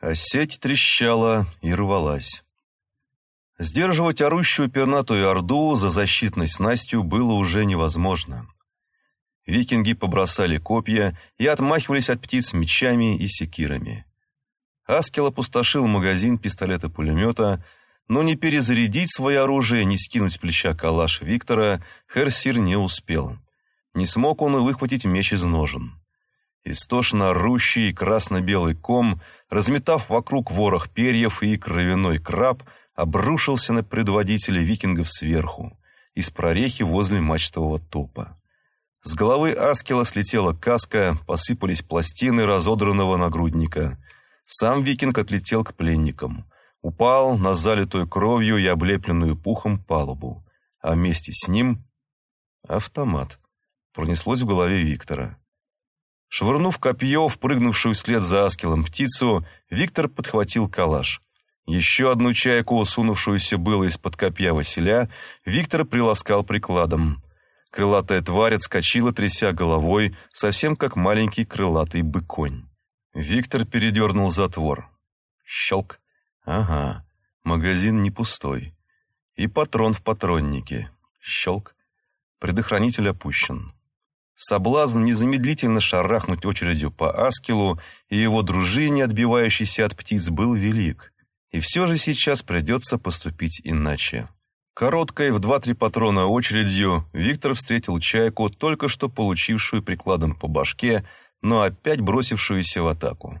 А сеть трещала и рвалась. Сдерживать орущую пернатую орду за защитной снастью было уже невозможно. Викинги побросали копья и отмахивались от птиц мечами и секирами. Аскел опустошил магазин пистолета-пулемета, но не перезарядить свое оружие, не скинуть с плеча калаш Виктора Херсир не успел. Не смог он и выхватить меч из ножен. Истошно орущий красно-белый ком, разметав вокруг ворох перьев и кровяной краб, обрушился на предводителя викингов сверху, из прорехи возле мачтового топа. С головы Аскела слетела каска, посыпались пластины разодранного нагрудника. Сам викинг отлетел к пленникам. Упал на залитую кровью и облепленную пухом палубу. А вместе с ним автомат. Пронеслось в голове Виктора. Швырнув копье, впрыгнувшую вслед за Аскелом птицу, Виктор подхватил калаш. Еще одну чайку, сунувшуюся было из-под копья Василя, Виктор приласкал прикладом. Крылатая тварь отскочила, тряся головой, совсем как маленький крылатый быконь. Виктор передернул затвор. Щелк. Ага, магазин не пустой. И патрон в патроннике. Щелк. Предохранитель опущен. Соблазн незамедлительно шарахнуть очередью по Аскелу и его дружине, отбивающейся от птиц, был велик. И все же сейчас придется поступить иначе. Короткой в два-три патрона очередью Виктор встретил чайку, только что получившую прикладом по башке, но опять бросившуюся в атаку.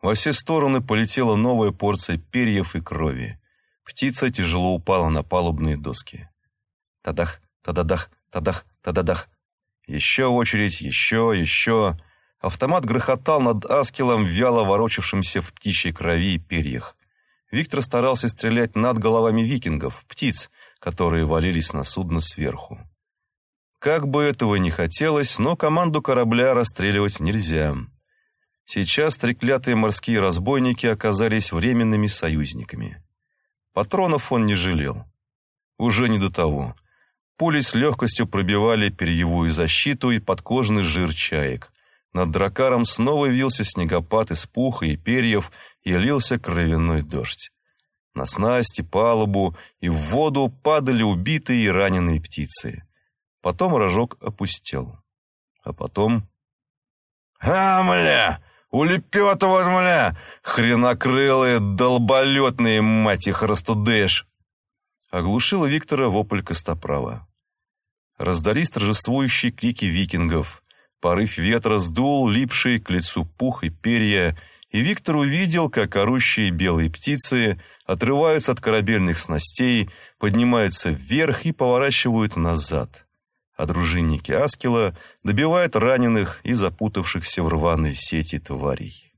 Во все стороны полетела новая порция перьев и крови. Птица тяжело упала на палубные доски. Тадах, тададах, тадах, тададах. Еще очередь, еще, еще. Автомат грохотал над Аскелом, вяло ворочавшимся в птичьей крови и перьях. Виктор старался стрелять над головами викингов, птиц, которые валились на судно сверху. Как бы этого ни хотелось, но команду корабля расстреливать нельзя. Сейчас треклятые морские разбойники оказались временными союзниками. Патронов он не жалел. Уже не до того. Пули с легкостью пробивали перьевую защиту и подкожный жир чаек. Над дракаром снова вился снегопад из пуха и перьев и лился кровяной дождь. На снасти, палубу и в воду падали убитые и раненые птицы. Потом рожок опустел. А потом... «А, мля! Улепет вот, мля! Хренокрылые, долболетные, мать их, растудеш!» Оглушила Виктора вопль Костоправа. Раздались торжествующие крики викингов. Порыв ветра сдул липшие к лицу пух и перья, и Виктор увидел, как орущие белые птицы отрываются от корабельных снастей, поднимаются вверх и поворачивают назад. А дружинники Аскела добивают раненых и запутавшихся в рваной сети тварей.